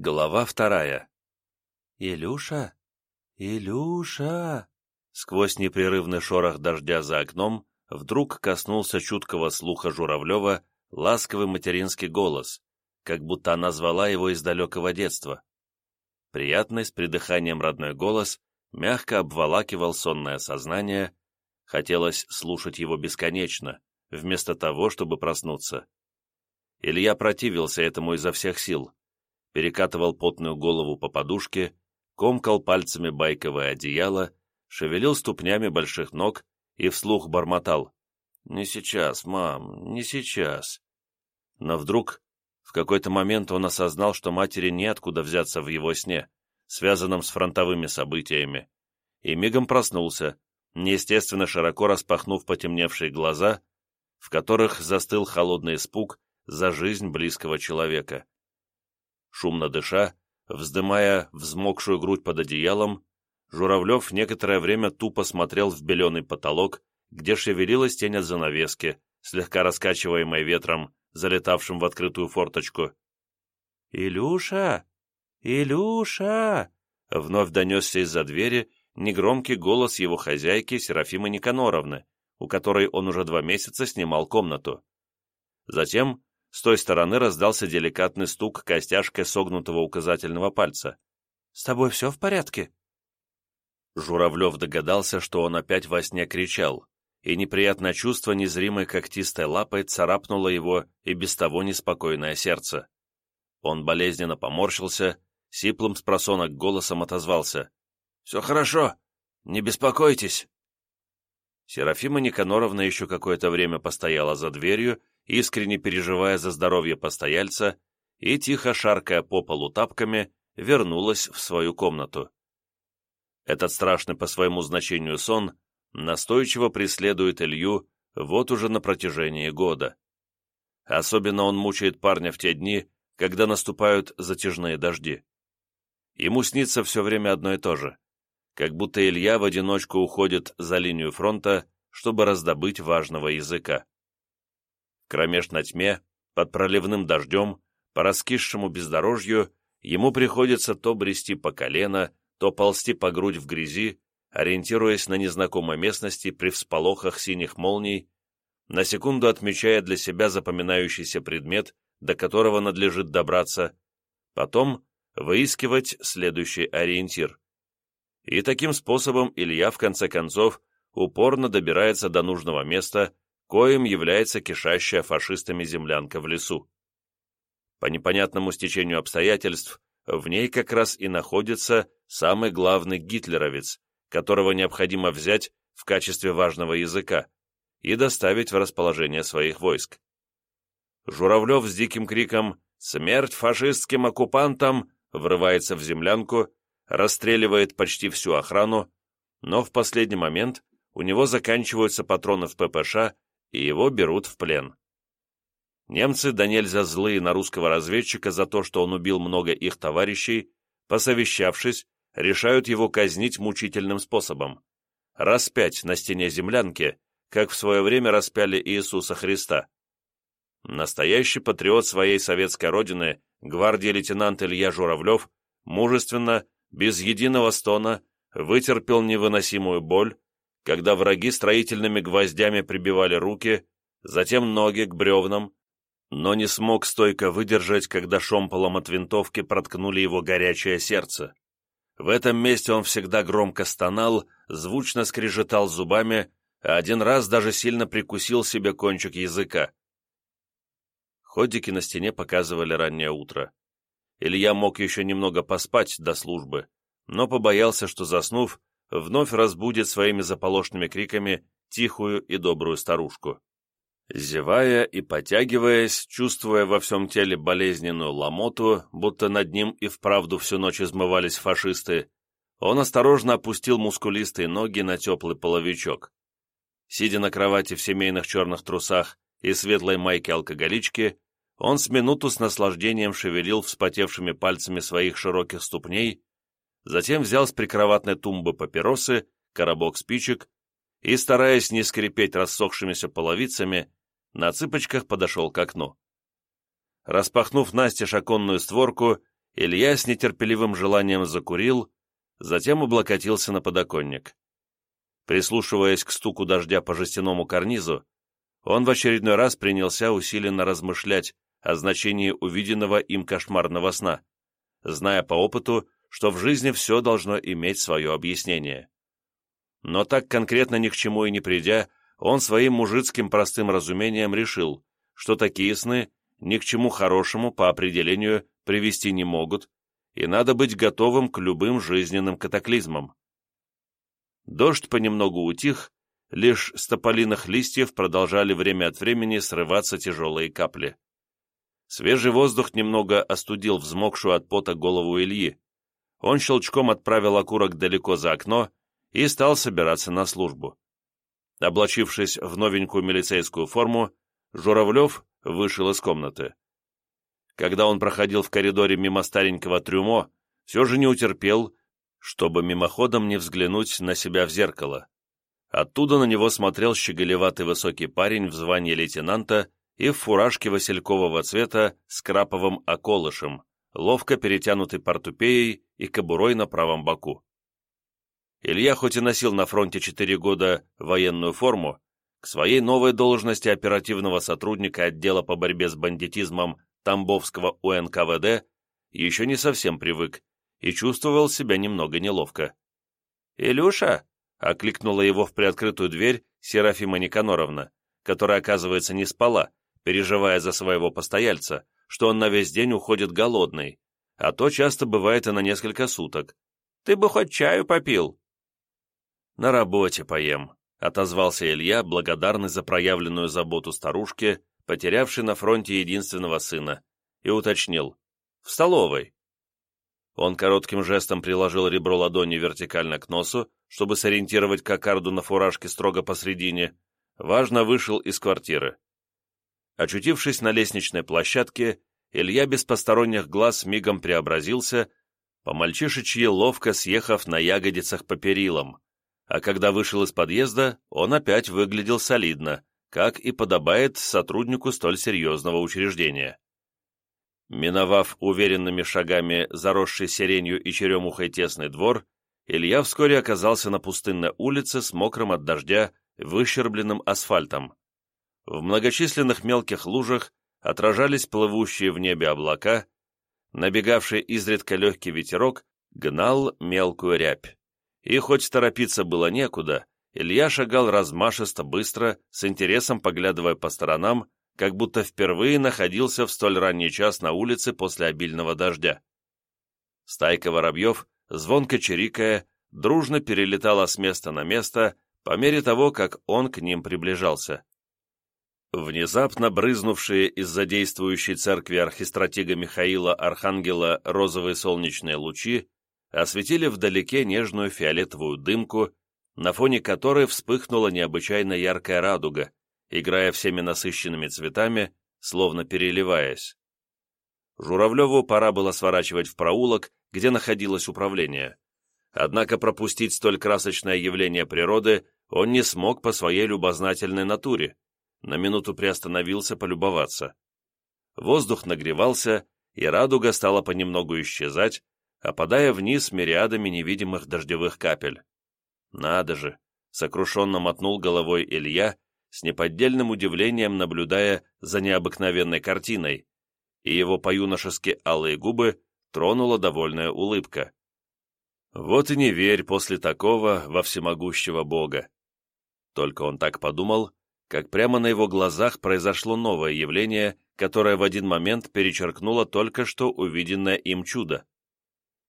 Глава вторая. «Илюша! Илюша!» Сквозь непрерывный шорох дождя за окном вдруг коснулся чуткого слуха Журавлева ласковый материнский голос, как будто она звала его из далекого детства. Приятный с придыханием родной голос мягко обволакивал сонное сознание, хотелось слушать его бесконечно, вместо того, чтобы проснуться. Илья противился этому изо всех сил — перекатывал потную голову по подушке, комкал пальцами байковое одеяло, шевелил ступнями больших ног и вслух бормотал. «Не сейчас, мам, не сейчас». Но вдруг, в какой-то момент он осознал, что матери неоткуда взяться в его сне, связанном с фронтовыми событиями, и мигом проснулся, неестественно широко распахнув потемневшие глаза, в которых застыл холодный испуг за жизнь близкого человека. Шумно дыша, вздымая взмокшую грудь под одеялом, Журавлев некоторое время тупо смотрел в беленый потолок, где шевелилась тень от занавески, слегка раскачиваемая ветром, залетавшим в открытую форточку. «Илюша! Илюша!» — вновь донесся из-за двери негромкий голос его хозяйки Серафимы Никаноровны, у которой он уже два месяца снимал комнату. Затем с той стороны раздался деликатный стук костяшкой согнутого указательного пальца. «С тобой все в порядке?» Журавлев догадался, что он опять во сне кричал, и неприятное чувство незримой когтистой лапой царапнуло его и без того неспокойное сердце. Он болезненно поморщился, сиплым с просонок голосом отозвался. «Все хорошо, не беспокойтесь!» Серафима Никаноровна еще какое-то время постояла за дверью, искренне переживая за здоровье постояльца, и, тихо шаркая по полу тапками, вернулась в свою комнату. Этот страшный по своему значению сон настойчиво преследует Илью вот уже на протяжении года. Особенно он мучает парня в те дни, когда наступают затяжные дожди. Ему снится все время одно и то же как будто Илья в одиночку уходит за линию фронта, чтобы раздобыть важного языка. В на тьме, под проливным дождем, по раскисшему бездорожью, ему приходится то брести по колено, то ползти по грудь в грязи, ориентируясь на незнакомой местности при всполохах синих молний, на секунду отмечая для себя запоминающийся предмет, до которого надлежит добраться, потом выискивать следующий ориентир. И таким способом Илья, в конце концов, упорно добирается до нужного места, коим является кишащая фашистами землянка в лесу. По непонятному стечению обстоятельств, в ней как раз и находится самый главный гитлеровец, которого необходимо взять в качестве важного языка и доставить в расположение своих войск. Журавлев с диким криком «Смерть фашистским оккупантам!» врывается в землянку расстреливает почти всю охрану, но в последний момент у него заканчиваются патроны в ППШ, и его берут в плен. Немцы да нельзя злые на русского разведчика за то, что он убил много их товарищей, посовещавшись, решают его казнить мучительным способом. Распять на стене землянки, как в свое время распяли Иисуса Христа. Настоящий патриот своей советской родины, гвардии лейтенант Илья Журавлев, мужественно без единого стона вытерпел невыносимую боль, когда враги строительными гвоздями прибивали руки, затем ноги к бревнам, но не смог стойко выдержать, когда шомполом от винтовки проткнули его горячее сердце. В этом месте он всегда громко стонал, звучно скрежетал зубами, а один раз даже сильно прикусил себе кончик языка. Ходики на стене показывали раннее утро. Илья мог еще немного поспать до службы, но побоялся, что, заснув, вновь разбудит своими заполошными криками тихую и добрую старушку. Зевая и потягиваясь, чувствуя во всем теле болезненную ломоту, будто над ним и вправду всю ночь измывались фашисты, он осторожно опустил мускулистые ноги на теплый половичок. Сидя на кровати в семейных черных трусах и светлой майке алкоголички, он с минуту с наслаждением шевелил вспотевшими пальцами своих широких ступней, затем взял с прикроватной тумбы папиросы, коробок спичек и, стараясь не скрипеть рассохшимися половицами, на цыпочках подошел к окну. Распахнув настежь оконную створку, Илья с нетерпеливым желанием закурил, затем облокотился на подоконник. Прислушиваясь к стуку дождя по жестяному карнизу, он в очередной раз принялся усиленно размышлять о значении увиденного им кошмарного сна, зная по опыту, что в жизни все должно иметь свое объяснение. Но так конкретно ни к чему и не придя, он своим мужицким простым разумением решил, что такие сны ни к чему хорошему по определению привести не могут, и надо быть готовым к любым жизненным катаклизмам. Дождь понемногу утих, лишь с тополиных листьев продолжали время от времени срываться тяжелые капли. Свежий воздух немного остудил взмокшую от пота голову Ильи. Он щелчком отправил окурок далеко за окно и стал собираться на службу. Облачившись в новенькую милицейскую форму, Журавлев вышел из комнаты. Когда он проходил в коридоре мимо старенького трюмо, все же не утерпел, чтобы мимоходом не взглянуть на себя в зеркало. Оттуда на него смотрел щеголеватый высокий парень в звании лейтенанта и в фуражке василькового цвета с краповым околышем, ловко перетянутый портупеей и кобурой на правом боку. Илья хоть и носил на фронте четыре года военную форму, к своей новой должности оперативного сотрудника отдела по борьбе с бандитизмом Тамбовского УНКВД еще не совсем привык и чувствовал себя немного неловко. «Илюша!» — окликнула его в приоткрытую дверь Серафима Никаноровна, которая, оказывается, не спала, переживая за своего постояльца, что он на весь день уходит голодный, а то часто бывает и на несколько суток. Ты бы хоть чаю попил. На работе поем, отозвался Илья, благодарный за проявленную заботу старушке, потерявшей на фронте единственного сына, и уточнил. В столовой. Он коротким жестом приложил ребро ладони вертикально к носу, чтобы сориентировать кокарду на фуражке строго посредине, важно вышел из квартиры. Очутившись на лестничной площадке, Илья без посторонних глаз мигом преобразился, по-мальчишечьи ловко съехав на ягодицах по перилам, а когда вышел из подъезда, он опять выглядел солидно, как и подобает сотруднику столь серьезного учреждения. Миновав уверенными шагами заросший сиренью и черемухой тесный двор, Илья вскоре оказался на пустынной улице с мокрым от дождя, выщербленным асфальтом. В многочисленных мелких лужах отражались плывущие в небе облака, набегавший изредка легкий ветерок гнал мелкую рябь. И хоть торопиться было некуда, Илья шагал размашисто быстро, с интересом поглядывая по сторонам, как будто впервые находился в столь ранний час на улице после обильного дождя. Стайка воробьев, звонко чирикая, дружно перелетала с места на место по мере того, как он к ним приближался. Внезапно брызнувшие из-за действующей церкви архистратига Михаила Архангела розовые солнечные лучи осветили вдалеке нежную фиолетовую дымку, на фоне которой вспыхнула необычайно яркая радуга, играя всеми насыщенными цветами, словно переливаясь. Журавлеву пора было сворачивать в проулок, где находилось управление. Однако пропустить столь красочное явление природы он не смог по своей любознательной натуре, на минуту приостановился полюбоваться. Воздух нагревался, и радуга стала понемногу исчезать, опадая вниз мириадами невидимых дождевых капель. «Надо же!» — сокрушенно мотнул головой Илья, с неподдельным удивлением наблюдая за необыкновенной картиной, и его по-юношески алые губы тронула довольная улыбка. «Вот и не верь после такого во всемогущего Бога!» Только он так подумал, как прямо на его глазах произошло новое явление, которое в один момент перечеркнуло только что увиденное им чудо.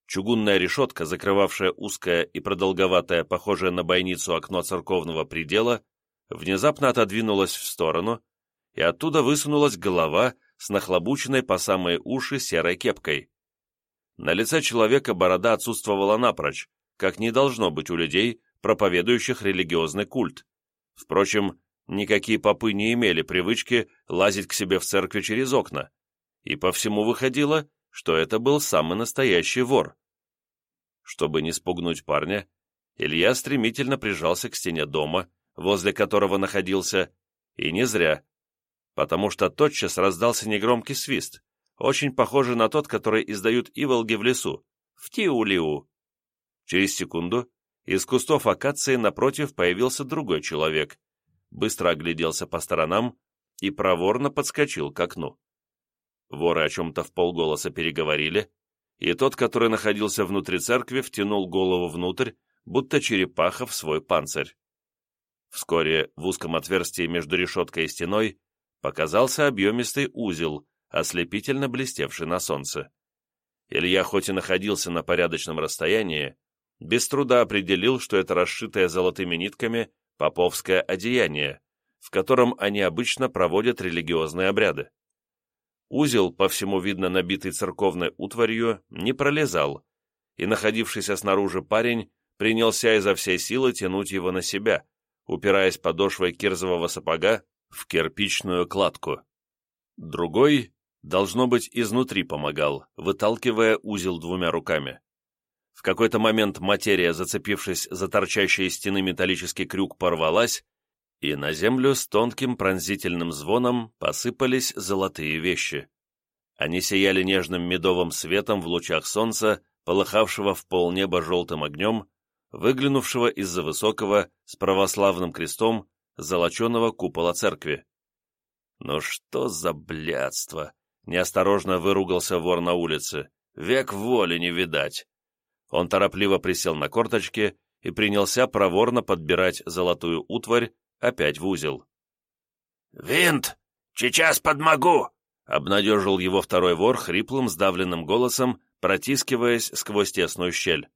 Чугунная решетка, закрывавшая узкое и продолговатое, похожее на бойницу окно церковного предела, внезапно отодвинулась в сторону, и оттуда высунулась голова с нахлобученной по самые уши серой кепкой. На лице человека борода отсутствовала напрочь, как не должно быть у людей, проповедующих религиозный культ. Впрочем, Никакие попы не имели привычки лазить к себе в церкви через окна, и по всему выходило, что это был самый настоящий вор. Чтобы не спугнуть парня, Илья стремительно прижался к стене дома, возле которого находился, и не зря, потому что тотчас раздался негромкий свист, очень похожий на тот, который издают иволги в лесу, в Тиулиу. Через секунду из кустов акации напротив появился другой человек, быстро огляделся по сторонам и проворно подскочил к окну. Воры о чем-то вполголоса переговорили, и тот, который находился внутри церкви, втянул голову внутрь, будто черепаха в свой панцирь. Вскоре в узком отверстии между решеткой и стеной показался объемистый узел, ослепительно блестевший на солнце. Илья хоть и находился на порядочном расстоянии, без труда определил, что это расшитая золотыми нитками поповское одеяние, в котором они обычно проводят религиозные обряды. Узел, по всему видно набитый церковной утварью, не пролезал, и находившийся снаружи парень принялся изо всей силы тянуть его на себя, упираясь подошвой кирзового сапога в кирпичную кладку. Другой, должно быть, изнутри помогал, выталкивая узел двумя руками. В какой-то момент материя, зацепившись за торчащий из стены металлический крюк, порвалась, и на землю с тонким пронзительным звоном посыпались золотые вещи. Они сияли нежным медовым светом в лучах солнца, полыхавшего в полнеба желтым огнем, выглянувшего из-за высокого, с православным крестом, золоченого купола церкви. «Ну что за блядство!» — неосторожно выругался вор на улице. «Век воли не видать!» Он торопливо присел на корточки и принялся проворно подбирать золотую утварь опять в узел. «Винт! Сейчас подмогу!» — обнадежил его второй вор хриплым, сдавленным голосом, протискиваясь сквозь тесную щель.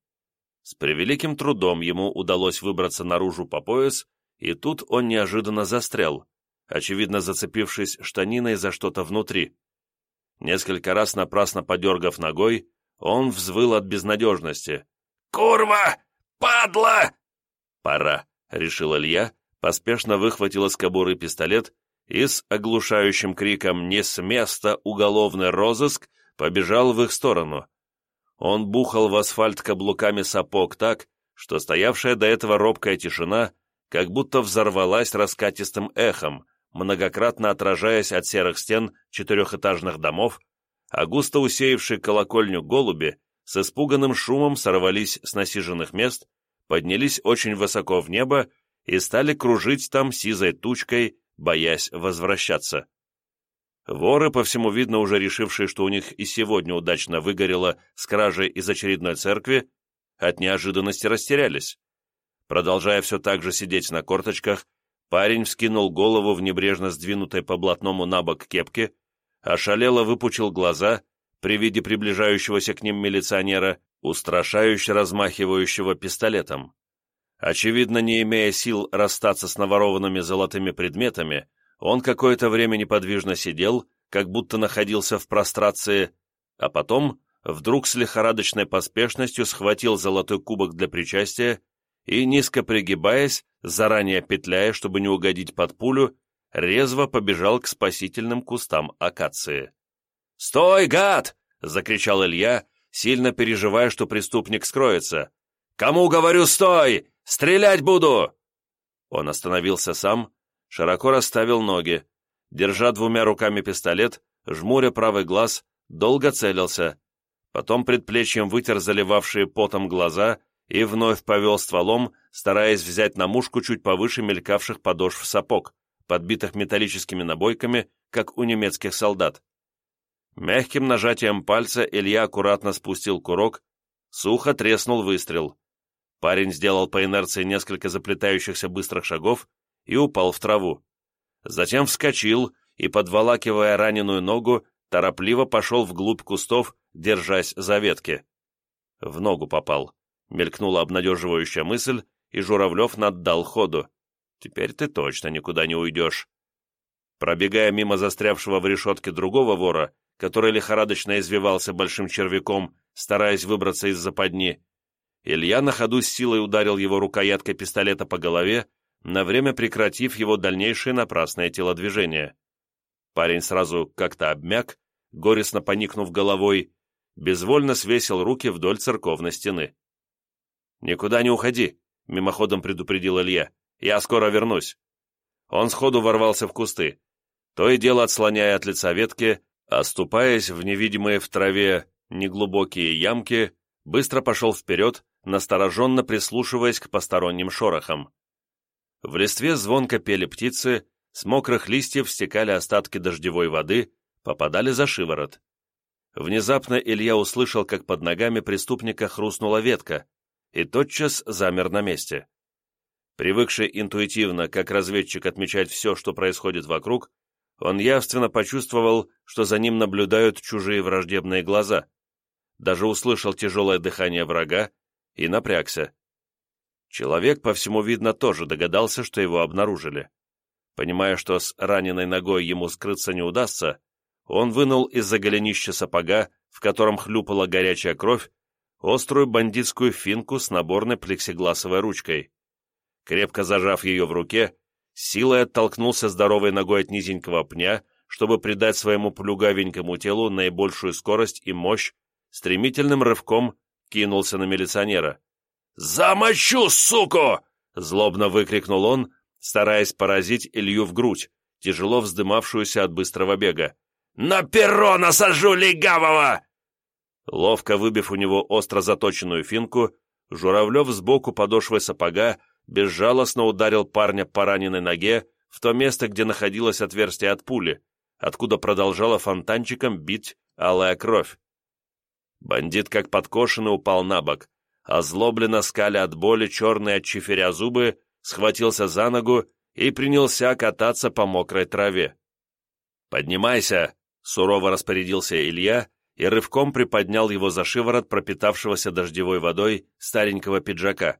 С превеликим трудом ему удалось выбраться наружу по пояс, и тут он неожиданно застрял, очевидно зацепившись штаниной за что-то внутри. Несколько раз напрасно подергав ногой, он взвыл от безнадежности. «Курва! Падла!» «Пора!» — решил Илья, поспешно выхватил из кобуры пистолет и с оглушающим криком «Не с места! Уголовный розыск!» побежал в их сторону. Он бухал в асфальт каблуками сапог так, что стоявшая до этого робкая тишина как будто взорвалась раскатистым эхом, многократно отражаясь от серых стен четырехэтажных домов, а густо усеявшие колокольню голуби с испуганным шумом сорвались с насиженных мест, поднялись очень высоко в небо и стали кружить там сизой тучкой, боясь возвращаться. Воры, по всему видно, уже решившие, что у них и сегодня удачно выгорело с кражей из очередной церкви, от неожиданности растерялись. Продолжая все так же сидеть на корточках, парень вскинул голову в небрежно сдвинутой по блатному набок кепке ошалело выпучил глаза при виде приближающегося к ним милиционера, устрашающе размахивающего пистолетом. Очевидно, не имея сил расстаться с наворованными золотыми предметами, он какое-то время неподвижно сидел, как будто находился в прострации, а потом вдруг с лихорадочной поспешностью схватил золотой кубок для причастия и, низко пригибаясь, заранее петляя, чтобы не угодить под пулю, резво побежал к спасительным кустам акации. «Стой, гад!» — закричал Илья, сильно переживая, что преступник скроется. «Кому говорю, стой! Стрелять буду!» Он остановился сам, широко расставил ноги, держа двумя руками пистолет, жмуря правый глаз, долго целился, потом предплечьем вытер заливавшие потом глаза и вновь повел стволом, стараясь взять на мушку чуть повыше мелькавших подошв сапог подбитых металлическими набойками, как у немецких солдат. Мягким нажатием пальца Илья аккуратно спустил курок, сухо треснул выстрел. Парень сделал по инерции несколько заплетающихся быстрых шагов и упал в траву. Затем вскочил и, подволакивая раненую ногу, торопливо пошел вглубь кустов, держась за ветки. В ногу попал. Мелькнула обнадеживающая мысль, и Журавлев наддал ходу. Теперь ты точно никуда не уйдешь. Пробегая мимо застрявшего в решетке другого вора, который лихорадочно извивался большим червяком, стараясь выбраться из западни, Илья на ходу с силой ударил его рукояткой пистолета по голове, на время прекратив его дальнейшие напрасные телодвижения. Парень сразу как-то обмяк, горестно поникнув головой, безвольно свесил руки вдоль церковной стены. «Никуда не уходи», — мимоходом предупредил Илья. Я скоро вернусь». Он сходу ворвался в кусты, то и дело отслоняя от лица ветки, оступаясь в невидимые в траве неглубокие ямки, быстро пошел вперед, настороженно прислушиваясь к посторонним шорохам. В листве звонко пели птицы, с мокрых листьев стекали остатки дождевой воды, попадали за шиворот. Внезапно Илья услышал, как под ногами преступника хрустнула ветка, и тотчас замер на месте. Привыкший интуитивно, как разведчик, отмечать все, что происходит вокруг, он явственно почувствовал, что за ним наблюдают чужие враждебные глаза. Даже услышал тяжелое дыхание врага и напрягся. Человек, по всему видно, тоже догадался, что его обнаружили. Понимая, что с раненой ногой ему скрыться не удастся, он вынул из-за голенища сапога, в котором хлюпала горячая кровь, острую бандитскую финку с наборной плексигласовой ручкой. Крепко зажав ее в руке, силой оттолкнулся здоровой ногой от низенького пня, чтобы придать своему плюгавенькому телу наибольшую скорость и мощь, стремительным рывком кинулся на милиционера. «Замочу, суку!» — злобно выкрикнул он, стараясь поразить Илью в грудь, тяжело вздымавшуюся от быстрого бега. «На перо насажу легавого!» Ловко выбив у него остро заточенную финку, Журавлев сбоку подошвой сапога безжалостно ударил парня по раненой ноге в то место, где находилось отверстие от пули, откуда продолжала фонтанчиком бить алая кровь. Бандит, как подкошенный, упал на бок, озлобленно скаля от боли черные от чиферя зубы, схватился за ногу и принялся кататься по мокрой траве. «Поднимайся!» — сурово распорядился Илья и рывком приподнял его за шиворот пропитавшегося дождевой водой старенького пиджака.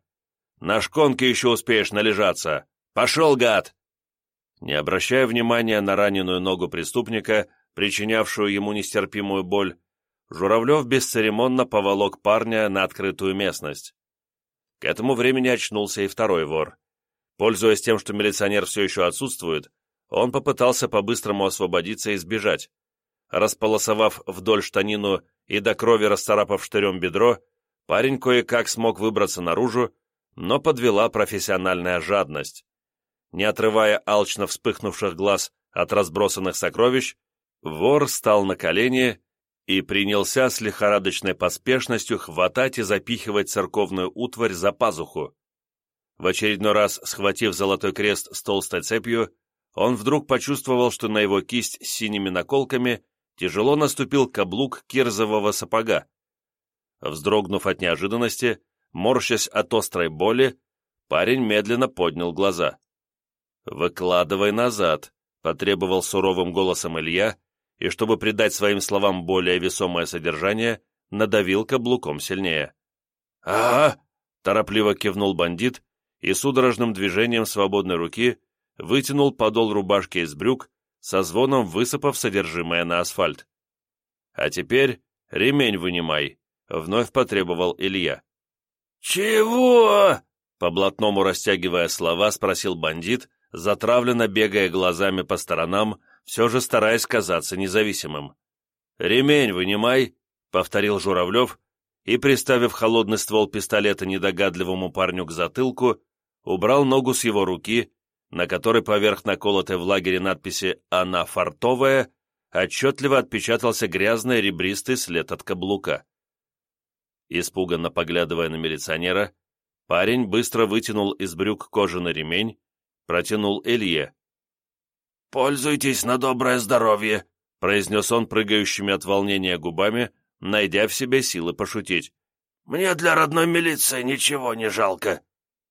На шконке еще успеешь належаться! Пошел, гад!» Не обращая внимания на раненую ногу преступника, причинявшую ему нестерпимую боль, Журавлев бесцеремонно поволок парня на открытую местность. К этому времени очнулся и второй вор. Пользуясь тем, что милиционер все еще отсутствует, он попытался по-быстрому освободиться и сбежать. Располосовав вдоль штанину и до крови расцарапав штырем бедро, парень кое-как смог выбраться наружу но подвела профессиональная жадность. Не отрывая алчно вспыхнувших глаз от разбросанных сокровищ, вор стал на колени и принялся с лихорадочной поспешностью хватать и запихивать церковную утварь за пазуху. В очередной раз, схватив золотой крест с толстой цепью, он вдруг почувствовал, что на его кисть с синими наколками тяжело наступил каблук кирзового сапога. Вздрогнув от неожиданности, Морщась от острой боли, парень медленно поднял глаза. «Выкладывай назад», — потребовал суровым голосом Илья, и, чтобы придать своим словам более весомое содержание, надавил каблуком сильнее. «Ага!» — торопливо кивнул бандит и судорожным движением свободной руки вытянул подол рубашки из брюк, со звоном высыпав содержимое на асфальт. «А теперь ремень вынимай», — вновь потребовал Илья. «Чего?» — по-блатному растягивая слова, спросил бандит, затравленно бегая глазами по сторонам, все же стараясь казаться независимым. «Ремень вынимай», — повторил Журавлев, и, приставив холодный ствол пистолета недогадливому парню к затылку, убрал ногу с его руки, на которой поверх наколотой в лагере надписи «Она фартовая» отчетливо отпечатался грязный ребристый след от каблука. Испуганно поглядывая на милиционера, парень быстро вытянул из брюк кожаный ремень, протянул Илье. «Пользуйтесь на доброе здоровье», — произнес он прыгающими от волнения губами, найдя в себе силы пошутить. «Мне для родной милиции ничего не жалко».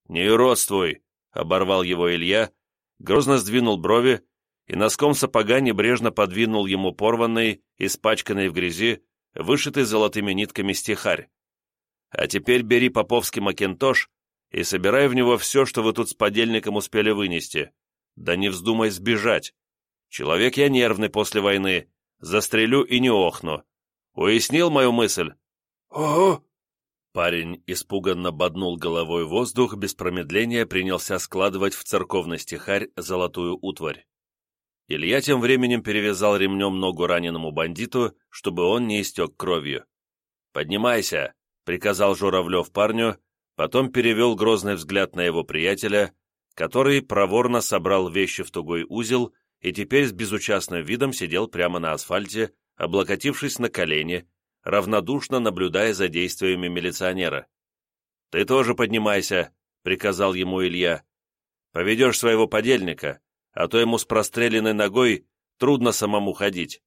«Не родствуй», — оборвал его Илья, грозно сдвинул брови и носком сапога небрежно подвинул ему порванный, испачканный в грязи, вышитый золотыми нитками стихарь. А теперь бери поповский макинтош и собирай в него все, что вы тут с подельником успели вынести. Да не вздумай сбежать. Человек я нервный после войны, застрелю и не охну. Уяснил мою мысль? Ого! Парень испуганно боднул головой воздух, без промедления принялся складывать в церковный стихарь золотую утварь. Илья тем временем перевязал ремнем ногу раненому бандиту, чтобы он не истек кровью. «Поднимайся! — приказал Журавлев парню, потом перевел грозный взгляд на его приятеля, который проворно собрал вещи в тугой узел и теперь с безучастным видом сидел прямо на асфальте, облокотившись на колени, равнодушно наблюдая за действиями милиционера. «Ты тоже поднимайся», — приказал ему Илья. «Поведешь своего подельника, а то ему с простреленной ногой трудно самому ходить.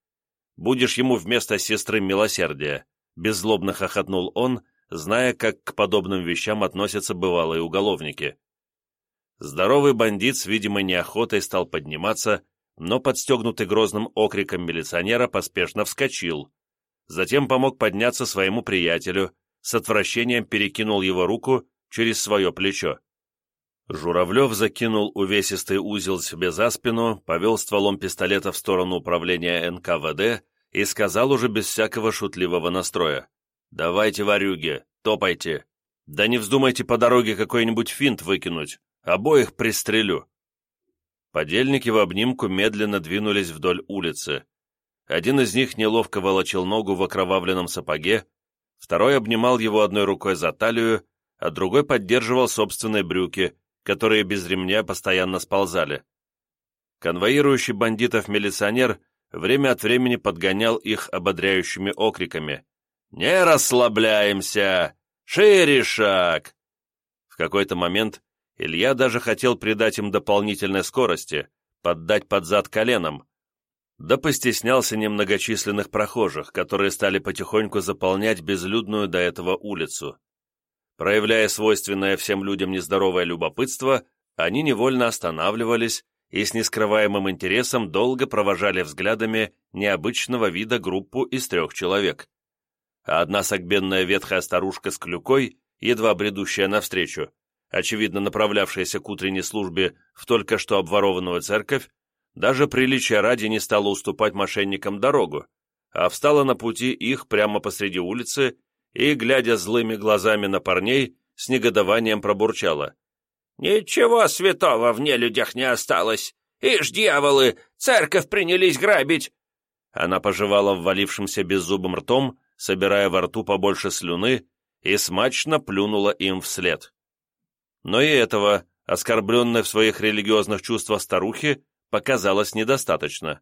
Будешь ему вместо сестры милосердия» беззлобно хохотнул он, зная, как к подобным вещам относятся бывалые уголовники. Здоровый бандит с видимой неохотой стал подниматься, но, подстегнутый грозным окриком милиционера, поспешно вскочил. Затем помог подняться своему приятелю, с отвращением перекинул его руку через свое плечо. Журавлев закинул увесистый узел себе за спину, повел стволом пистолета в сторону управления НКВД и сказал уже без всякого шутливого настроя. «Давайте, ворюги, топайте. Да не вздумайте по дороге какой-нибудь финт выкинуть, обоих пристрелю». Подельники в обнимку медленно двинулись вдоль улицы. Один из них неловко волочил ногу в окровавленном сапоге, второй обнимал его одной рукой за талию, а другой поддерживал собственные брюки, которые без ремня постоянно сползали. Конвоирующий бандитов милиционер – время от времени подгонял их ободряющими окриками. «Не расслабляемся! Шире шаг!» В какой-то момент Илья даже хотел придать им дополнительной скорости, поддать под зад коленом, да постеснялся немногочисленных прохожих, которые стали потихоньку заполнять безлюдную до этого улицу. Проявляя свойственное всем людям нездоровое любопытство, они невольно останавливались и с нескрываемым интересом долго провожали взглядами необычного вида группу из трех человек. А одна согбенная ветхая старушка с клюкой, едва бредущая навстречу, очевидно направлявшаяся к утренней службе в только что обворованную церковь, даже приличия ради не стала уступать мошенникам дорогу, а встала на пути их прямо посреди улицы и, глядя злыми глазами на парней, с негодованием пробурчала. «Ничего святого в нелюдях не осталось! Ишь, дьяволы, церковь принялись грабить!» Она пожевала ввалившимся беззубым ртом, собирая во рту побольше слюны, и смачно плюнула им вслед. Но и этого, оскорбленной в своих религиозных чувствах старухи, показалось недостаточно.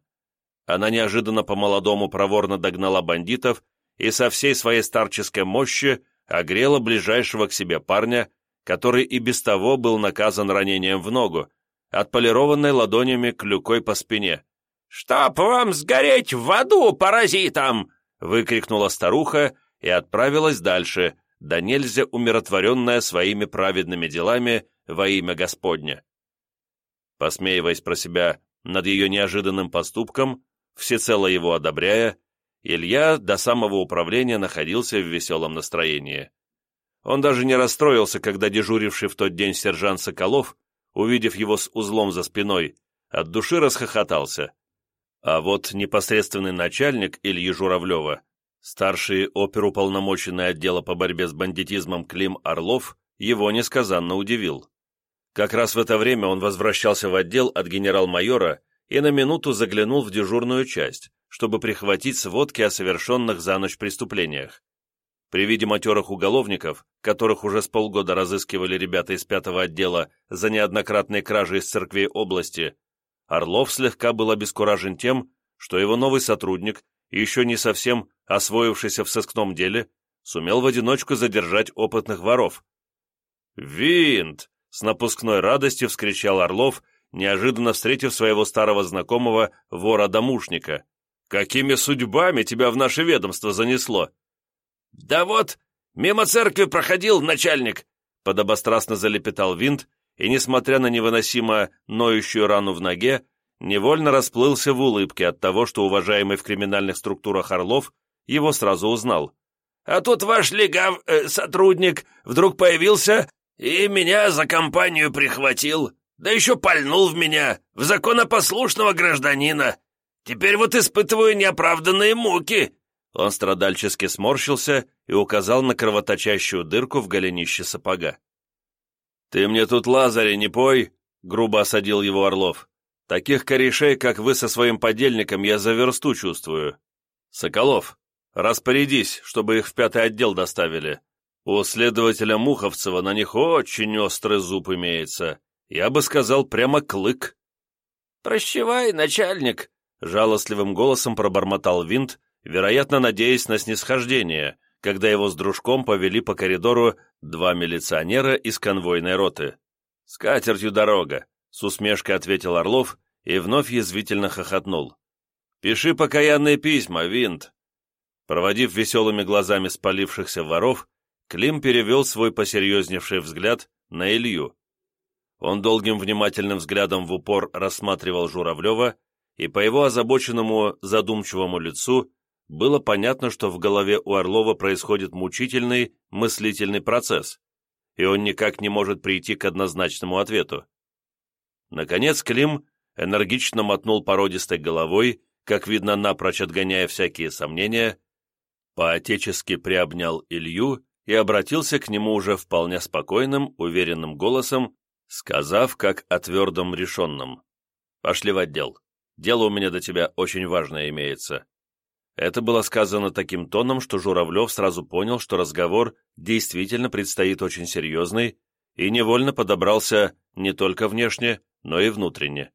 Она неожиданно по-молодому проворно догнала бандитов и со всей своей старческой мощи огрела ближайшего к себе парня, который и без того был наказан ранением в ногу, отполированной ладонями клюкой по спине. «Чтоб вам сгореть в аду, паразитам!» выкрикнула старуха и отправилась дальше, да нельзя умиротворенная своими праведными делами во имя Господня. Посмеиваясь про себя над ее неожиданным поступком, всецело его одобряя, Илья до самого управления находился в веселом настроении. Он даже не расстроился, когда дежуривший в тот день сержант Соколов, увидев его с узлом за спиной, от души расхохотался. А вот непосредственный начальник Ильи Журавлева, старший оперуполномоченный отдела по борьбе с бандитизмом Клим Орлов, его несказанно удивил. Как раз в это время он возвращался в отдел от генерал-майора и на минуту заглянул в дежурную часть, чтобы прихватить сводки о совершенных за ночь преступлениях. При виде матерых уголовников, которых уже с полгода разыскивали ребята из пятого отдела за неоднократные кражи из церквей области, Орлов слегка был обескуражен тем, что его новый сотрудник, еще не совсем освоившийся в сыскном деле, сумел в одиночку задержать опытных воров. «Винт!» — с напускной радостью вскричал Орлов, неожиданно встретив своего старого знакомого, вора-домушника. «Какими судьбами тебя в наше ведомство занесло? «Да вот, мимо церкви проходил начальник!» Подобострастно залепетал винт, и, несмотря на невыносимо ноющую рану в ноге, невольно расплылся в улыбке от того, что уважаемый в криминальных структурах Орлов его сразу узнал. «А тут ваш легав... Э, сотрудник вдруг появился и меня за компанию прихватил, да еще пальнул в меня, в законопослушного гражданина. Теперь вот испытываю неоправданные муки!» Он страдальчески сморщился и указал на кровоточащую дырку в голенище сапога. «Ты мне тут Лазаря не пой!» — грубо осадил его Орлов. «Таких корешей, как вы со своим подельником, я за версту чувствую. Соколов, распорядись, чтобы их в пятый отдел доставили. У следователя Муховцева на них очень острый зуб имеется. Я бы сказал, прямо клык». «Прощевай, начальник!» — жалостливым голосом пробормотал винт, вероятно, надеясь на снисхождение, когда его с дружком повели по коридору два милиционера из конвойной роты. «С катертью дорога», — с усмешкой ответил Орлов и вновь язвительно хохотнул. «Пиши покаянные письма, Винт!» Проводив веселыми глазами спалившихся воров, Клим перевел свой посерьезневший взгляд на Илью. Он долгим внимательным взглядом в упор рассматривал Журавлева, и по его озабоченному задумчивому лицу было понятно, что в голове у Орлова происходит мучительный мыслительный процесс, и он никак не может прийти к однозначному ответу. Наконец Клим энергично мотнул породистой головой, как видно, напрочь отгоняя всякие сомнения, поотечески приобнял Илью и обратился к нему уже вполне спокойным, уверенным голосом, сказав, как о твердом решенном. «Пошли в отдел. Дело у меня до тебя очень важное имеется». Это было сказано таким тоном, что Журавлев сразу понял, что разговор действительно предстоит очень серьезный, и невольно подобрался не только внешне, но и внутренне.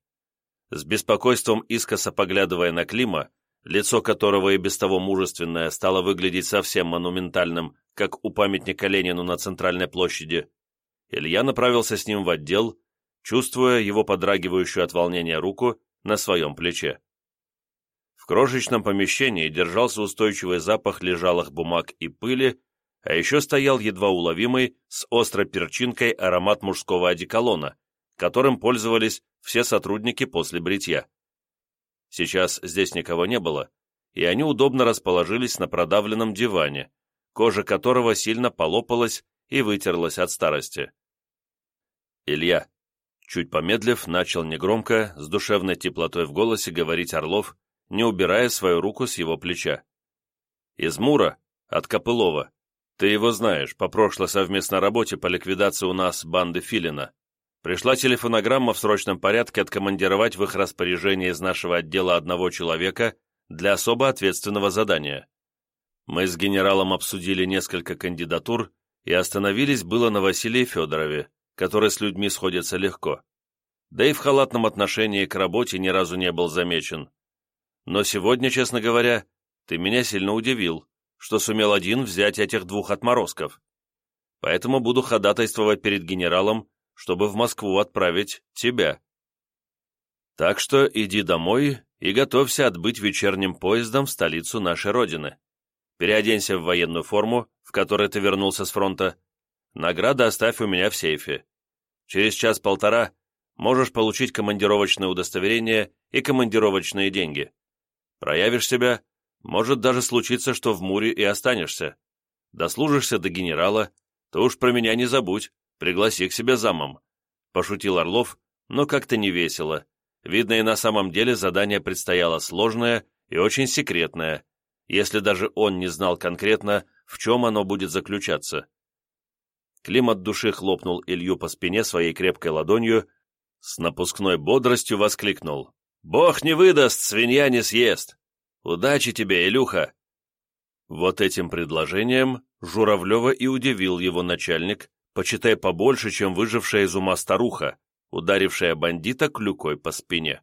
С беспокойством искоса поглядывая на Клима, лицо которого и без того мужественное стало выглядеть совсем монументальным, как у памятника Ленину на Центральной площади, Илья направился с ним в отдел, чувствуя его подрагивающую от волнения руку на своем плече крошечном помещении держался устойчивый запах лежалых бумаг и пыли, а еще стоял едва уловимый с острой перчинкой аромат мужского одеколона, которым пользовались все сотрудники после бритья. Сейчас здесь никого не было, и они удобно расположились на продавленном диване, кожа которого сильно полопалась и вытерлась от старости. «Илья», чуть помедлив, начал негромко, с душевной теплотой в голосе говорить Орлов, не убирая свою руку с его плеча. «Из Мура, от Копылова. Ты его знаешь, по прошлой совместной работе по ликвидации у нас банды Филина. Пришла телефонограмма в срочном порядке откомандировать в их распоряжение из нашего отдела одного человека для особо ответственного задания. Мы с генералом обсудили несколько кандидатур и остановились было на Василии Федорове, который с людьми сходится легко. Да и в халатном отношении к работе ни разу не был замечен. Но сегодня, честно говоря, ты меня сильно удивил, что сумел один взять этих двух отморозков. Поэтому буду ходатайствовать перед генералом, чтобы в Москву отправить тебя. Так что иди домой и готовься отбыть вечерним поездом в столицу нашей Родины. Переоденься в военную форму, в которой ты вернулся с фронта. Награда оставь у меня в сейфе. Через час-полтора можешь получить командировочное удостоверение и командировочные деньги. Проявишь себя, может даже случиться, что в муре и останешься. Дослужишься до генерала, то уж про меня не забудь, пригласи к себе замом», — пошутил Орлов, но как-то не весело. Видно, и на самом деле задание предстояло сложное и очень секретное, если даже он не знал конкретно, в чем оно будет заключаться. Клим от души хлопнул Илью по спине своей крепкой ладонью, с напускной бодростью воскликнул. Бог не выдаст, свинья не съест. Удачи тебе, Илюха!» Вот этим предложением Журавлева и удивил его начальник, почитай побольше, чем выжившая из ума старуха, ударившая бандита клюкой по спине.